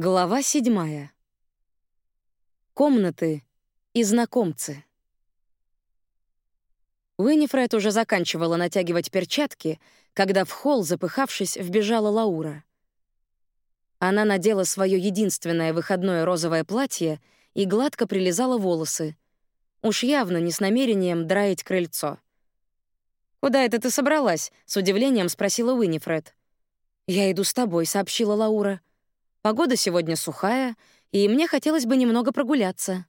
Глава седьмая. Комнаты и знакомцы. Уинифред уже заканчивала натягивать перчатки, когда в холл, запыхавшись, вбежала Лаура. Она надела свое единственное выходное розовое платье и гладко прилизала волосы. Уж явно не с намерением драить крыльцо. «Куда это ты собралась?» — с удивлением спросила Уинифред. «Я иду с тобой», — сообщила Лаура. Погода сегодня сухая, и мне хотелось бы немного прогуляться.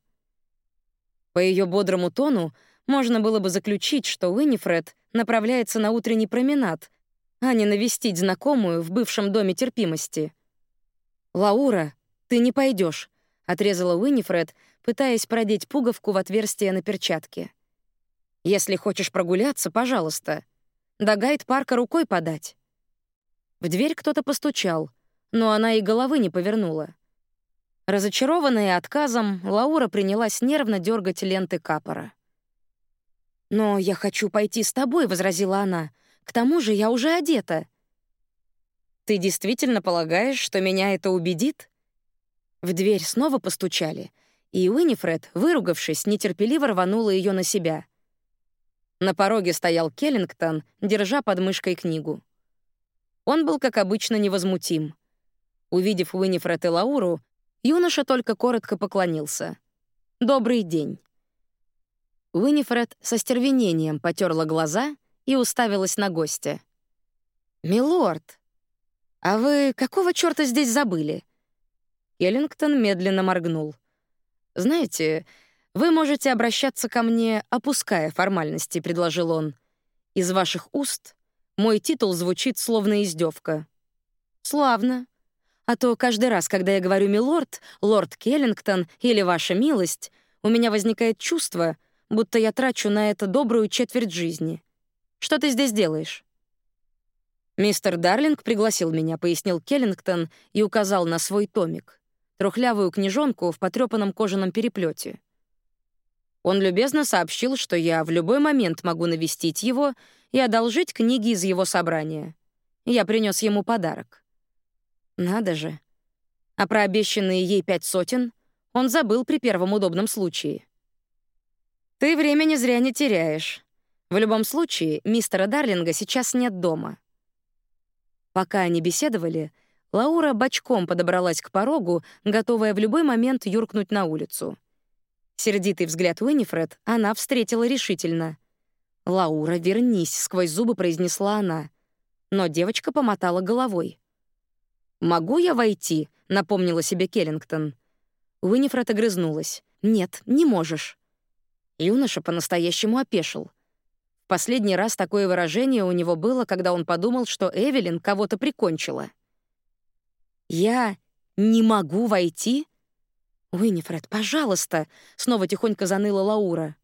По ее бодрому тону можно было бы заключить, что Уинифред направляется на утренний променад, а не навестить знакомую в бывшем доме терпимости. «Лаура, ты не пойдешь, отрезала Уинифред, пытаясь продеть пуговку в отверстие на перчатке. «Если хочешь прогуляться, пожалуйста. До гайд-парка рукой подать». В дверь кто-то постучал — но она и головы не повернула. Разочарованная отказом, Лаура принялась нервно дергать ленты капора. «Но я хочу пойти с тобой», — возразила она. «К тому же я уже одета». «Ты действительно полагаешь, что меня это убедит?» В дверь снова постучали, и Уинифред, выругавшись, нетерпеливо рванула ее на себя. На пороге стоял Келлингтон, держа под мышкой книгу. Он был, как обычно, невозмутим. Увидев Уинифред и Лауру, юноша только коротко поклонился. «Добрый день». Уинифред со стервенением потерла глаза и уставилась на гостя. «Милорд, а вы какого чёрта здесь забыли?» Эллингтон медленно моргнул. «Знаете, вы можете обращаться ко мне, опуская формальности», — предложил он. «Из ваших уст мой титул звучит словно издевка. «Славно. А то каждый раз, когда я говорю «милорд», «лорд Келлингтон» или «ваша милость», у меня возникает чувство, будто я трачу на это добрую четверть жизни. Что ты здесь делаешь?» «Мистер Дарлинг пригласил меня», — пояснил Келлингтон и указал на свой томик, трухлявую книжонку в потрёпанном кожаном переплете. Он любезно сообщил, что я в любой момент могу навестить его и одолжить книги из его собрания. Я принес ему подарок. Надо же. А про обещанные ей пять сотен он забыл при первом удобном случае. Ты времени зря не теряешь. В любом случае, мистера Дарлинга сейчас нет дома. Пока они беседовали, Лаура бочком подобралась к порогу, готовая в любой момент юркнуть на улицу. Сердитый взгляд Уинифред она встретила решительно. «Лаура, вернись», — сквозь зубы произнесла она. Но девочка помотала головой. «Могу я войти?» — напомнила себе Келлингтон. Уинифред огрызнулась. «Нет, не можешь». Юноша по-настоящему опешил. Последний раз такое выражение у него было, когда он подумал, что Эвелин кого-то прикончила. «Я не могу войти?» «Уинифред, пожалуйста!» — снова тихонько заныла Лаура.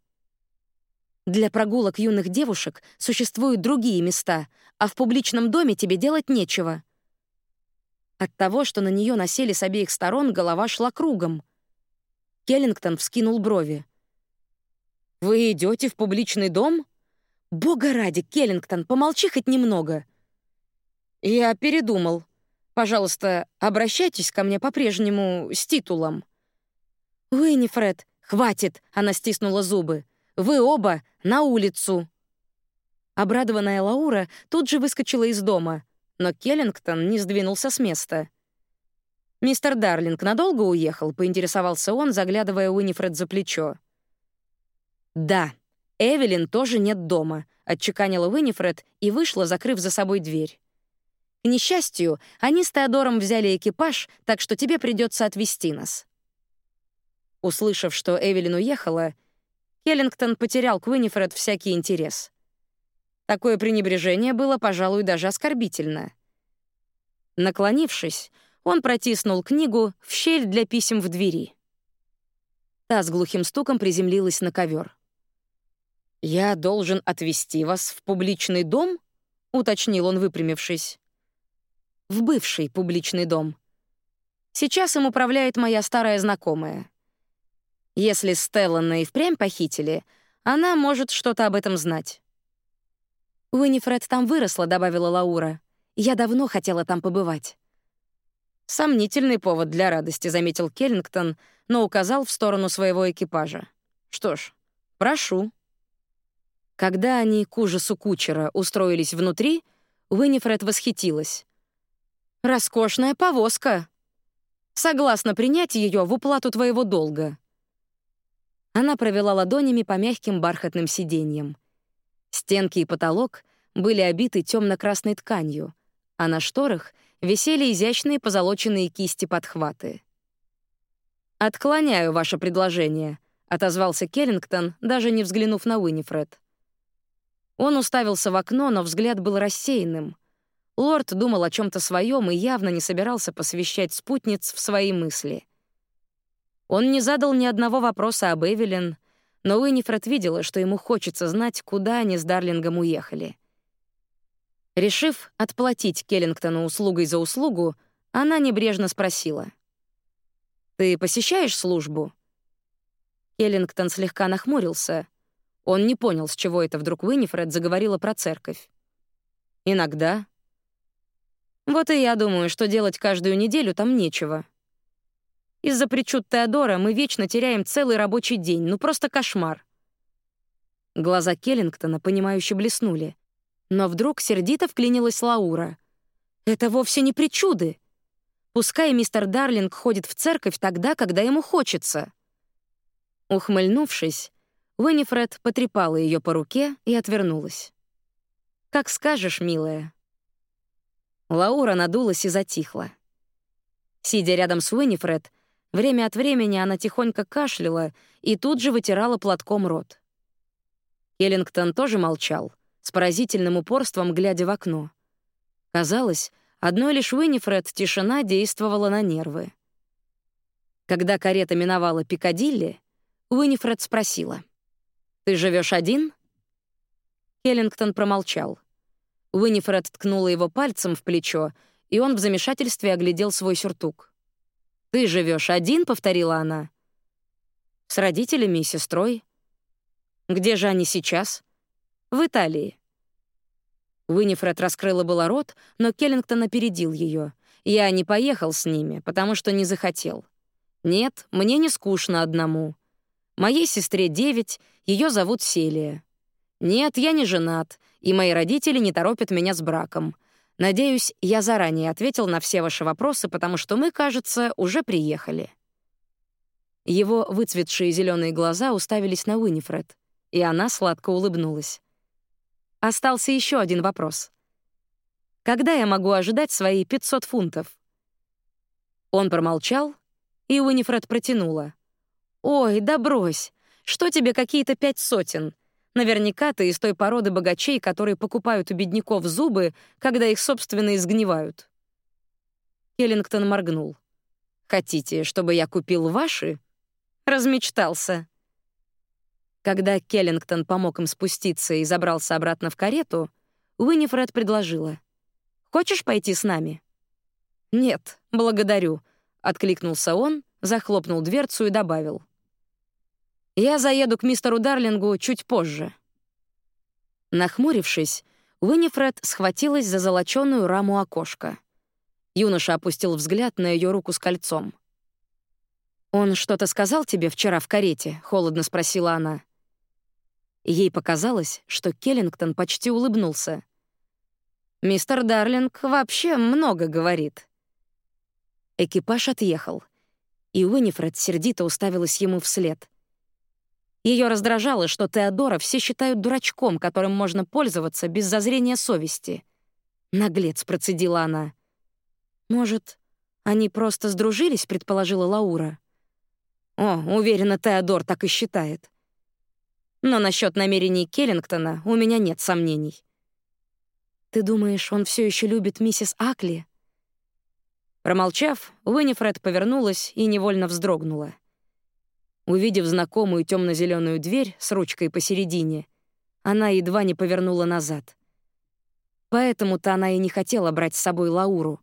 «Для прогулок юных девушек существуют другие места, а в публичном доме тебе делать нечего». От того, что на нее насели с обеих сторон, голова шла кругом. Келлингтон вскинул брови. «Вы идете в публичный дом?» «Бога ради, Келлингтон, помолчи хоть немного». «Я передумал. Пожалуйста, обращайтесь ко мне по-прежнему с титулом». «Уиннифред, хватит!» — она стиснула зубы. «Вы оба на улицу!» Обрадованная Лаура тут же выскочила из дома — но Келлингтон не сдвинулся с места. «Мистер Дарлинг надолго уехал?» — поинтересовался он, заглядывая Уинифред за плечо. «Да, Эвелин тоже нет дома», — отчеканила Уинифред и вышла, закрыв за собой дверь. «К несчастью, они с Теодором взяли экипаж, так что тебе придется отвезти нас». Услышав, что Эвелин уехала, Келлингтон потерял к Уинифред всякий интерес. Такое пренебрежение было, пожалуй, даже оскорбительно. Наклонившись, он протиснул книгу в щель для писем в двери. Та с глухим стуком приземлилась на ковер. «Я должен отвезти вас в публичный дом?» — уточнил он, выпрямившись. «В бывший публичный дом. Сейчас им управляет моя старая знакомая. Если Стеллана и впрямь похитили, она может что-то об этом знать. «Уиннифред там выросла», — добавила Лаура. «Я давно хотела там побывать». Сомнительный повод для радости, заметил Келлингтон, но указал в сторону своего экипажа. Что ж, прошу. Когда они к ужасу кучера устроились внутри, Уинифред восхитилась. «Роскошная повозка! Согласна принять ее в уплату твоего долга». Она провела ладонями по мягким бархатным сиденьям. Стенки и потолок были обиты темно красной тканью, а на шторах висели изящные позолоченные кисти-подхваты. «Отклоняю ваше предложение», — отозвался Келлингтон, даже не взглянув на Уинифред. Он уставился в окно, но взгляд был рассеянным. Лорд думал о чем то своем и явно не собирался посвящать спутниц в свои мысли. Он не задал ни одного вопроса об Эвелин, но Уинифред видела, что ему хочется знать, куда они с Дарлингом уехали. Решив отплатить Келлингтону услугой за услугу, она небрежно спросила. «Ты посещаешь службу?» Келлингтон слегка нахмурился. Он не понял, с чего это вдруг Уинифред заговорила про церковь. «Иногда». «Вот и я думаю, что делать каждую неделю там нечего. Из-за причуд Теодора мы вечно теряем целый рабочий день, ну просто кошмар». Глаза Келлингтона, понимающе блеснули. Но вдруг сердито вклинилась Лаура. «Это вовсе не причуды. Пускай мистер Дарлинг ходит в церковь тогда, когда ему хочется». Ухмыльнувшись, Уинифред потрепала ее по руке и отвернулась. «Как скажешь, милая». Лаура надулась и затихла. Сидя рядом с Уинифред, время от времени она тихонько кашляла и тут же вытирала платком рот. Келлингтон тоже молчал, с поразительным упорством глядя в окно. Казалось, одной лишь Уинифред тишина действовала на нервы. Когда карета миновала Пикадилли, Уинифред спросила — «Ты живешь один?» Келлингтон промолчал. Уинифред ткнула его пальцем в плечо, и он в замешательстве оглядел свой сюртук. «Ты живешь один?» — повторила она. «С родителями и сестрой». «Где же они сейчас?» «В Италии». Уинифред раскрыла было рот, но Келлингтон опередил ее. «Я не поехал с ними, потому что не захотел. Нет, мне не скучно одному. Моей сестре девять, ее зовут Селия. Нет, я не женат, и мои родители не торопят меня с браком. Надеюсь, я заранее ответил на все ваши вопросы, потому что мы, кажется, уже приехали. Его выцветшие зеленые глаза уставились на Уинифред, и она сладко улыбнулась. Остался еще один вопрос. Когда я могу ожидать свои 500 фунтов? Он промолчал, и Уинифред протянула — «Ой, да брось! Что тебе какие-то пять сотен? Наверняка ты из той породы богачей, которые покупают у бедняков зубы, когда их собственные сгнивают». Келлингтон моргнул. «Хотите, чтобы я купил ваши?» Размечтался. Когда Келлингтон помог им спуститься и забрался обратно в карету, Уинифред предложила. «Хочешь пойти с нами?» «Нет, благодарю», — откликнулся он, захлопнул дверцу и добавил. Я заеду к мистеру Дарлингу чуть позже». Нахмурившись, Уинифред схватилась за золочёную раму окошка. Юноша опустил взгляд на ее руку с кольцом. «Он что-то сказал тебе вчера в карете?» — холодно спросила она. Ей показалось, что Келлингтон почти улыбнулся. «Мистер Дарлинг вообще много говорит». Экипаж отъехал, и Уинифред сердито уставилась ему вслед. Ее раздражало, что Теодора все считают дурачком, которым можно пользоваться без зазрения совести. Наглец, процедила она. Может, они просто сдружились, предположила Лаура. О, уверена, Теодор так и считает. Но насчет намерений Келлингтона у меня нет сомнений. Ты думаешь, он все еще любит миссис Акли? Промолчав, Уинифред повернулась и невольно вздрогнула. Увидев знакомую темно-зеленую дверь с ручкой посередине, она едва не повернула назад. Поэтому-то она и не хотела брать с собой Лауру.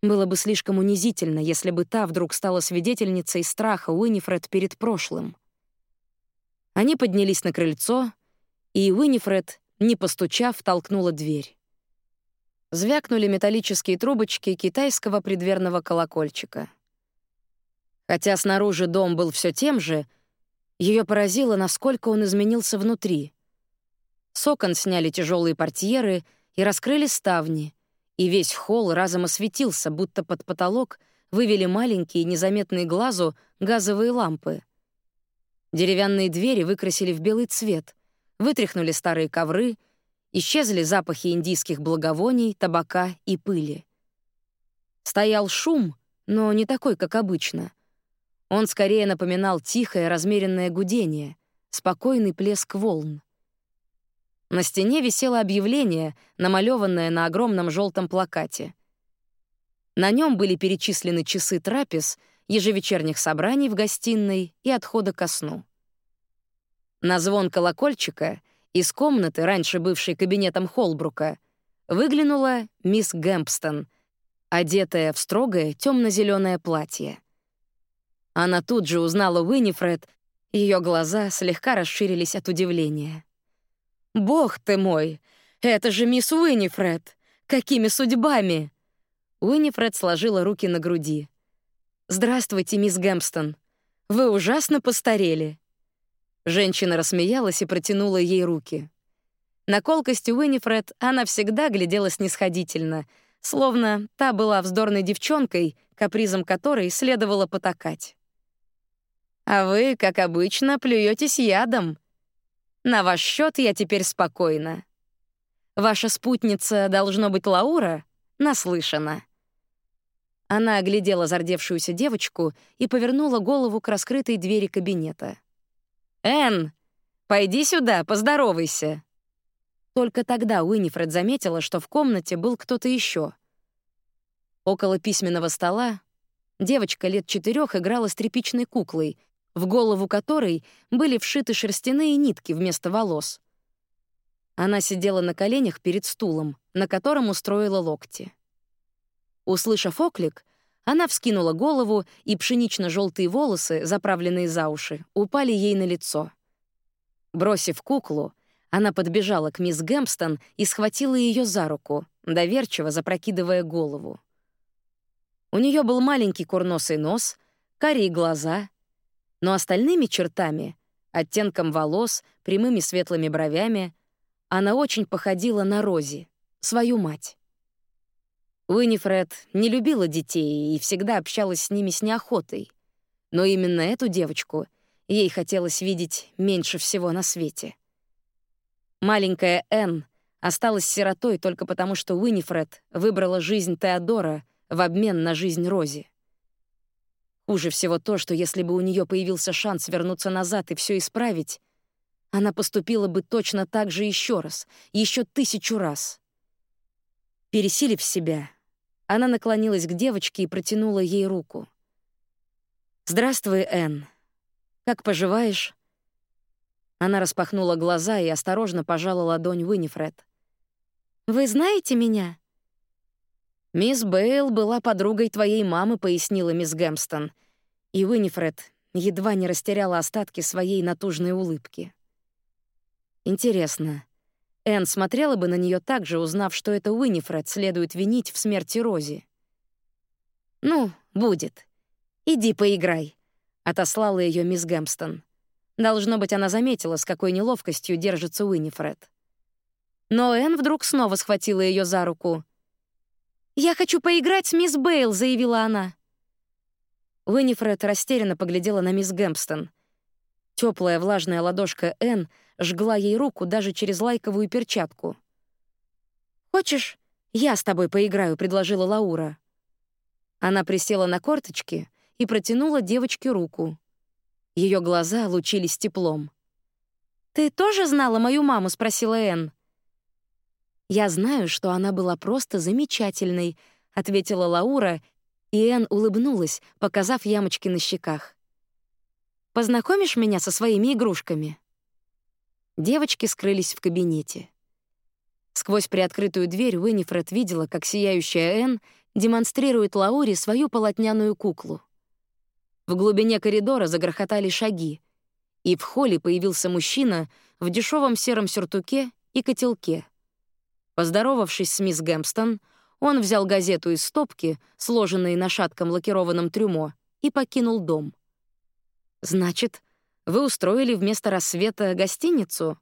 Было бы слишком унизительно, если бы та вдруг стала свидетельницей страха Уинифред перед прошлым. Они поднялись на крыльцо, и Уинифред, не постучав, толкнула дверь. звякнули металлические трубочки китайского предверного колокольчика. Хотя снаружи дом был все тем же, ее поразило, насколько он изменился внутри. С окон сняли тяжелые портьеры и раскрыли ставни, и весь холл разом осветился, будто под потолок вывели маленькие, незаметные глазу, газовые лампы. Деревянные двери выкрасили в белый цвет, вытряхнули старые ковры, исчезли запахи индийских благовоний, табака и пыли. Стоял шум, но не такой, как обычно. Он скорее напоминал тихое, размеренное гудение, спокойный плеск волн. На стене висело объявление, намалеванное на огромном желтом плакате. На нем были перечислены часы трапез, ежевечерних собраний в гостиной и отхода ко сну. На звон колокольчика из комнаты, раньше бывшей кабинетом Холбрука, выглянула мисс Гэмпстон, одетая в строгое темно-зеленое платье. Она тут же узнала Уинифред, ее глаза слегка расширились от удивления. «Бог ты мой! Это же мисс Уинифред! Какими судьбами?» Уинифред сложила руки на груди. «Здравствуйте, мисс Гэмпстон. Вы ужасно постарели». Женщина рассмеялась и протянула ей руки. На колкости Уинифред она всегда глядела снисходительно, словно та была вздорной девчонкой, капризом которой следовало потакать. «А вы, как обычно, плюетесь ядом», на ваш счет я теперь спокойна. Ваша спутница, должно быть, Лаура, наслышана». Она оглядела зардевшуюся девочку и повернула голову к раскрытой двери кабинета. «Энн, пойди сюда, поздоровайся». Только тогда Уинифред заметила, что в комнате был кто-то еще. Около письменного стола девочка лет четырех играла с тряпичной куклой, в голову которой были вшиты шерстяные нитки вместо волос. Она сидела на коленях перед стулом, на котором устроила локти. Услышав оклик, она вскинула голову, и пшенично желтые волосы, заправленные за уши, упали ей на лицо. Бросив куклу, она подбежала к мисс Гэмпстон и схватила ее за руку, доверчиво запрокидывая голову. У нее был маленький курносый нос, карие глаза но остальными чертами, оттенком волос, прямыми светлыми бровями, она очень походила на Рози, свою мать. Уинифред не любила детей и всегда общалась с ними с неохотой, но именно эту девочку ей хотелось видеть меньше всего на свете. Маленькая Энн осталась сиротой только потому, что Уинифред выбрала жизнь Теодора в обмен на жизнь Рози. Хуже всего то, что если бы у нее появился шанс вернуться назад и все исправить, она поступила бы точно так же еще раз, еще тысячу раз. Пересилив себя, она наклонилась к девочке и протянула ей руку. «Здравствуй, Энн. Как поживаешь?» Она распахнула глаза и осторожно пожала ладонь Уинифред. «Вы знаете меня?» «Мисс Бейл была подругой твоей мамы», — пояснила мисс Гэмстон. И Уинифред едва не растеряла остатки своей натужной улыбки. Интересно, Энн смотрела бы на нее так же, узнав, что это Уинифред следует винить в смерти Рози. «Ну, будет. Иди поиграй», — отослала ее мисс Гэмстон. Должно быть, она заметила, с какой неловкостью держится Уинифред. Но Энн вдруг снова схватила ее за руку — «Я хочу поиграть с мисс Бейл», — заявила она. Уинифред растерянно поглядела на мисс Гэмпстон. Теплая влажная ладошка Энн жгла ей руку даже через лайковую перчатку. «Хочешь, я с тобой поиграю?» — предложила Лаура. Она присела на корточки и протянула девочке руку. Ее глаза лучились теплом. «Ты тоже знала мою маму?» — спросила Энн. «Я знаю, что она была просто замечательной», — ответила Лаура, и Энн улыбнулась, показав ямочки на щеках. «Познакомишь меня со своими игрушками?» Девочки скрылись в кабинете. Сквозь приоткрытую дверь Уинифред видела, как сияющая Энн демонстрирует Лауре свою полотняную куклу. В глубине коридора загрохотали шаги, и в холле появился мужчина в дешевом сером сюртуке и котелке. Поздоровавшись с мисс Гэмпстон, он взял газету из стопки, сложенной на шатком лакированном трюмо, и покинул дом. «Значит, вы устроили вместо рассвета гостиницу?»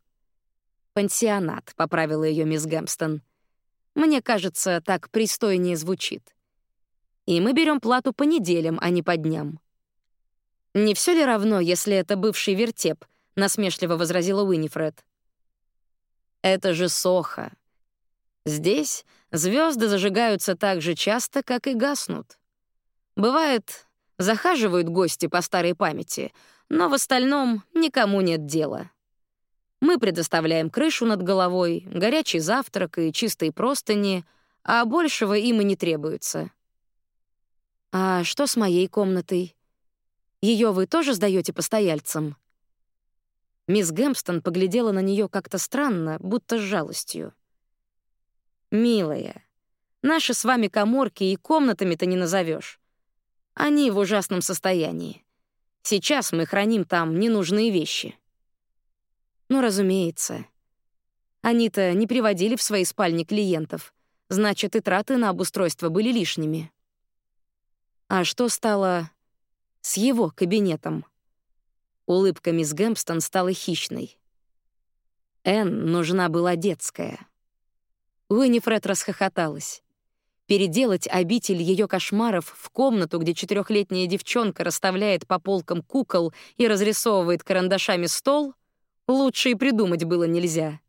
«Пансионат», — поправила ее мисс Гэмпстон. «Мне кажется, так пристойнее звучит. И мы берем плату по неделям, а не по дням». «Не все ли равно, если это бывший вертеп?» — насмешливо возразила Уинифред. «Это же Соха. Здесь звезды зажигаются так же часто, как и гаснут. Бывает, захаживают гости по старой памяти, но в остальном никому нет дела. Мы предоставляем крышу над головой, горячий завтрак и чистые простыни, а большего им и не требуется. А что с моей комнатой? Ее вы тоже сдаете постояльцам? Мисс Гэмпстон поглядела на нее как-то странно, будто с жалостью. «Милая, наши с вами коморки и комнатами-то не назовешь. Они в ужасном состоянии. Сейчас мы храним там ненужные вещи». «Ну, разумеется. Они-то не приводили в свои спальни клиентов, значит, и траты на обустройство были лишними». «А что стало с его кабинетом?» Улыбка мисс Гэмпстон стала хищной. Энн нужна была детская. Уинифред расхохоталась. Переделать обитель ее кошмаров в комнату, где четырехлетняя девчонка расставляет по полкам кукол и разрисовывает карандашами стол, лучше и придумать было нельзя.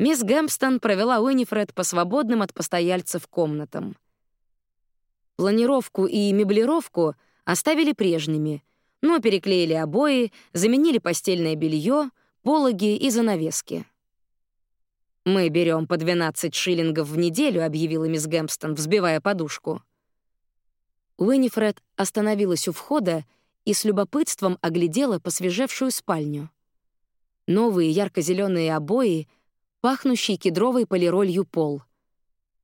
Мисс Гэмпстон провела Уинифред по свободным от постояльцев комнатам. Планировку и меблировку оставили прежними, но переклеили обои, заменили постельное белье, пологи и занавески. «Мы берем по 12 шиллингов в неделю», — объявила мисс Гэмпстон, взбивая подушку. Уинифред остановилась у входа и с любопытством оглядела посвежевшую спальню. Новые ярко зеленые обои, пахнущий кедровой полиролью пол.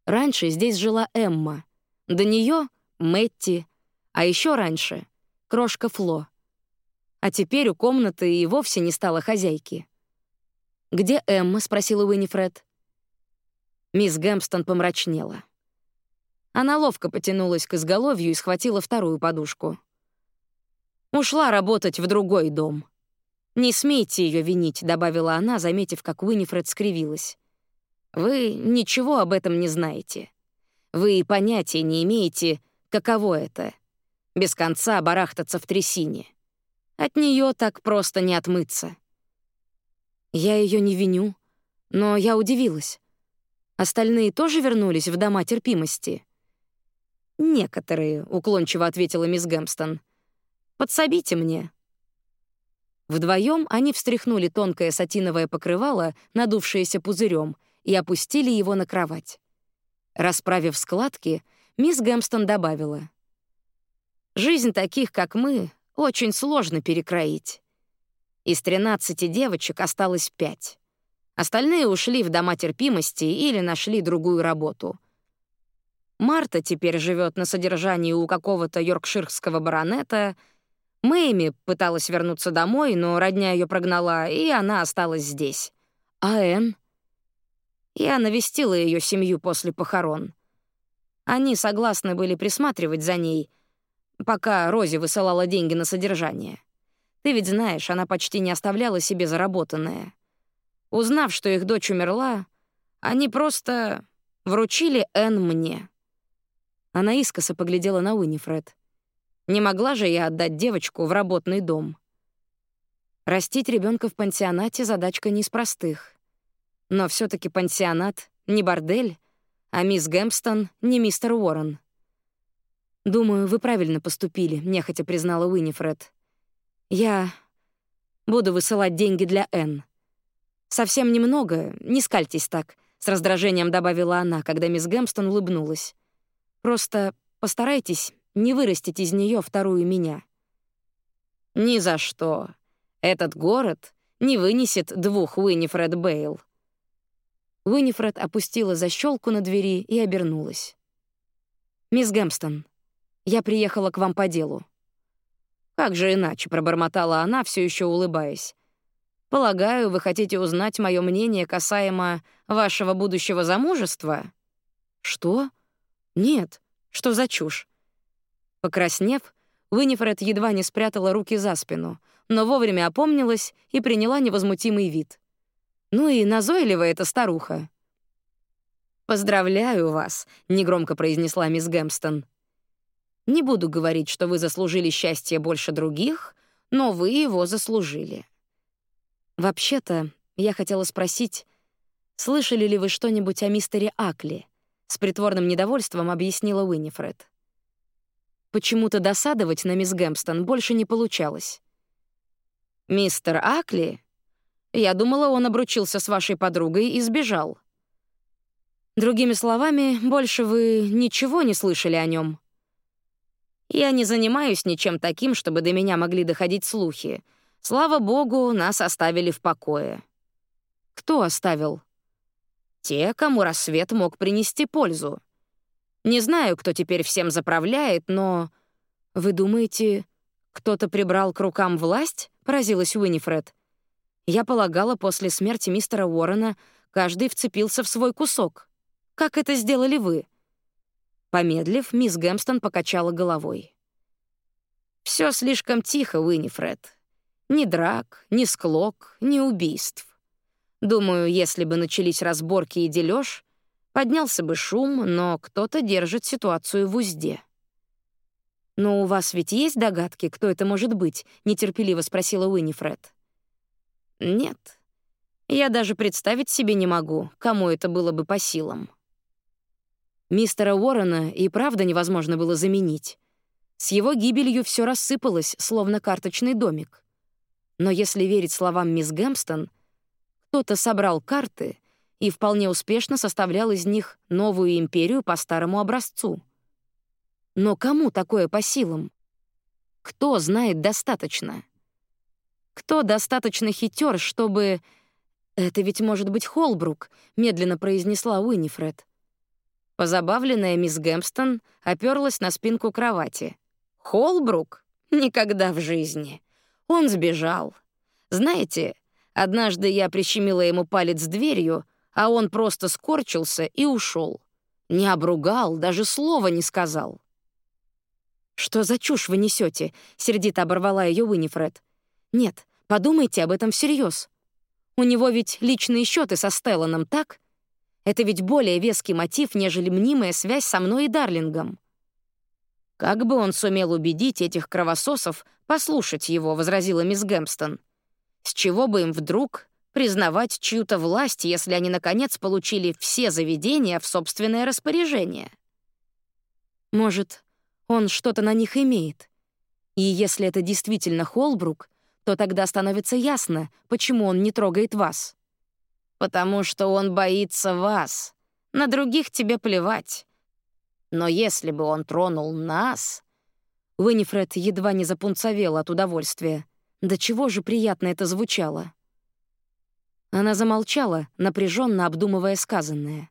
Раньше здесь жила Эмма. До нее Мэтти, а еще раньше — крошка Фло. А теперь у комнаты и вовсе не стало хозяйки. «Где Эмма?» — спросила Уинифред. Мисс Гэмпстон помрачнела. Она ловко потянулась к изголовью и схватила вторую подушку. «Ушла работать в другой дом». «Не смейте ее винить», — добавила она, заметив, как Уинифред скривилась. «Вы ничего об этом не знаете. Вы понятия не имеете, каково это — без конца барахтаться в трясине. От нее так просто не отмыться. Я ее не виню, но я удивилась. Остальные тоже вернулись в дома терпимости. Некоторые, уклончиво ответила мисс Гэмпстон. Подсобите мне. Вдвоем они встряхнули тонкое сатиновое покрывало, надувшееся пузырем, и опустили его на кровать. Расправив складки, мисс Гэмпстон добавила: "Жизнь таких, как мы, очень сложно перекроить. Из 13 девочек осталось пять. Остальные ушли в дома терпимости или нашли другую работу. Марта теперь живет на содержании у какого-то йоркширского баронета. Мэйми пыталась вернуться домой, но родня ее прогнала, и она осталась здесь. А Энн? Я навестила ее семью после похорон. Они согласны были присматривать за ней, пока Рози высылала деньги на содержание. Ты ведь знаешь, она почти не оставляла себе заработанное. Узнав, что их дочь умерла, они просто вручили Энн мне. Она искоса поглядела на Уинифред. Не могла же я отдать девочку в работный дом. Растить ребенка в пансионате — задачка не из простых. Но все таки пансионат — не бордель, а мисс Гэмпстон — не мистер Уоррен. «Думаю, вы правильно поступили», — нехотя признала Уинифред. Я буду высылать деньги для Н. Совсем немного, не скальтесь так, с раздражением добавила она, когда мисс Гэмстон улыбнулась. Просто постарайтесь не вырастить из нее вторую меня. Ни за что. Этот город не вынесет двух Уинифред Бейл. Уинифред опустила защелку на двери и обернулась. «Мисс Гэмстон, я приехала к вам по делу. «Как же иначе?» — пробормотала она, все еще улыбаясь. Полагаю, вы хотите узнать мое мнение касаемо вашего будущего замужества? Что? Нет. Что за чушь? Покраснев, Уинифред едва не спрятала руки за спину, но вовремя опомнилась и приняла невозмутимый вид. Ну и назойливая эта старуха. «Поздравляю вас», — негромко произнесла мисс Гэмстон. «Не буду говорить, что вы заслужили счастье больше других, но вы его заслужили. Вообще-то, я хотела спросить, слышали ли вы что-нибудь о мистере Акли? С притворным недовольством объяснила Уинифред. Почему-то досадовать на мисс Гэмпстон больше не получалось. «Мистер Акли? Я думала, он обручился с вашей подругой и сбежал». Другими словами, больше вы ничего не слышали о нем. Я не занимаюсь ничем таким, чтобы до меня могли доходить слухи, Слава богу, нас оставили в покое. Кто оставил? Те, кому рассвет мог принести пользу. Не знаю, кто теперь всем заправляет, но... Вы думаете, кто-то прибрал к рукам власть? Поразилась Уинифред. Я полагала, после смерти мистера Уоррена каждый вцепился в свой кусок. Как это сделали вы? Помедлив, мисс Гэмстон покачала головой. Все слишком тихо, Уинифред. Ни драк, ни склок, ни убийств. Думаю, если бы начались разборки и дележ, поднялся бы шум, но кто-то держит ситуацию в узде. «Но у вас ведь есть догадки, кто это может быть?» — нетерпеливо спросила Уинифред. «Нет. Я даже представить себе не могу, кому это было бы по силам». Мистера Уоррена и правда невозможно было заменить. С его гибелью все рассыпалось, словно карточный домик. Но если верить словам мисс Гэмстон, кто-то собрал карты и вполне успешно составлял из них новую империю по старому образцу. Но кому такое по силам? Кто знает достаточно? Кто достаточно хитер, чтобы... «Это ведь может быть Холбрук», — медленно произнесла Уинифред. Позабавленная мисс Гэмстон оперлась на спинку кровати. «Холбрук? Никогда в жизни. Он сбежал. Знаете, однажды я прищемила ему палец дверью, а он просто скорчился и ушел. Не обругал, даже слова не сказал. «Что за чушь вы несете? сердито оборвала ее Уинифред. «Нет, подумайте об этом всерьез. У него ведь личные счеты со Стелланом, так? Это ведь более веский мотив, нежели мнимая связь со мной и Дарлингом. «Как бы он сумел убедить этих кровососов послушать его», — возразила мисс Гэмпстон. «С чего бы им вдруг признавать чью-то власть, если они, наконец, получили все заведения в собственное распоряжение?» «Может, он что-то на них имеет. И если это действительно Холбрук, то тогда становится ясно, почему он не трогает вас. Потому что он боится вас. На других тебе плевать. Но если бы он тронул нас...» Уинифред едва не запунцовела от удовольствия. Да чего же приятно это звучало. Она замолчала, напряженно обдумывая сказанное.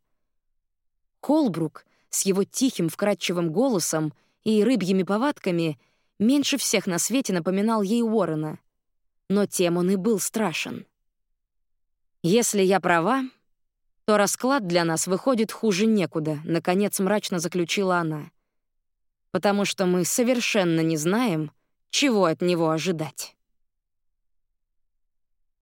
Холбрук с его тихим, вкрадчивым голосом и рыбьими повадками меньше всех на свете напоминал ей Уоррена. Но тем он и был страшен. «Если я права, то расклад для нас выходит хуже некуда, наконец мрачно заключила она. Потому что мы совершенно не знаем, чего от него ожидать.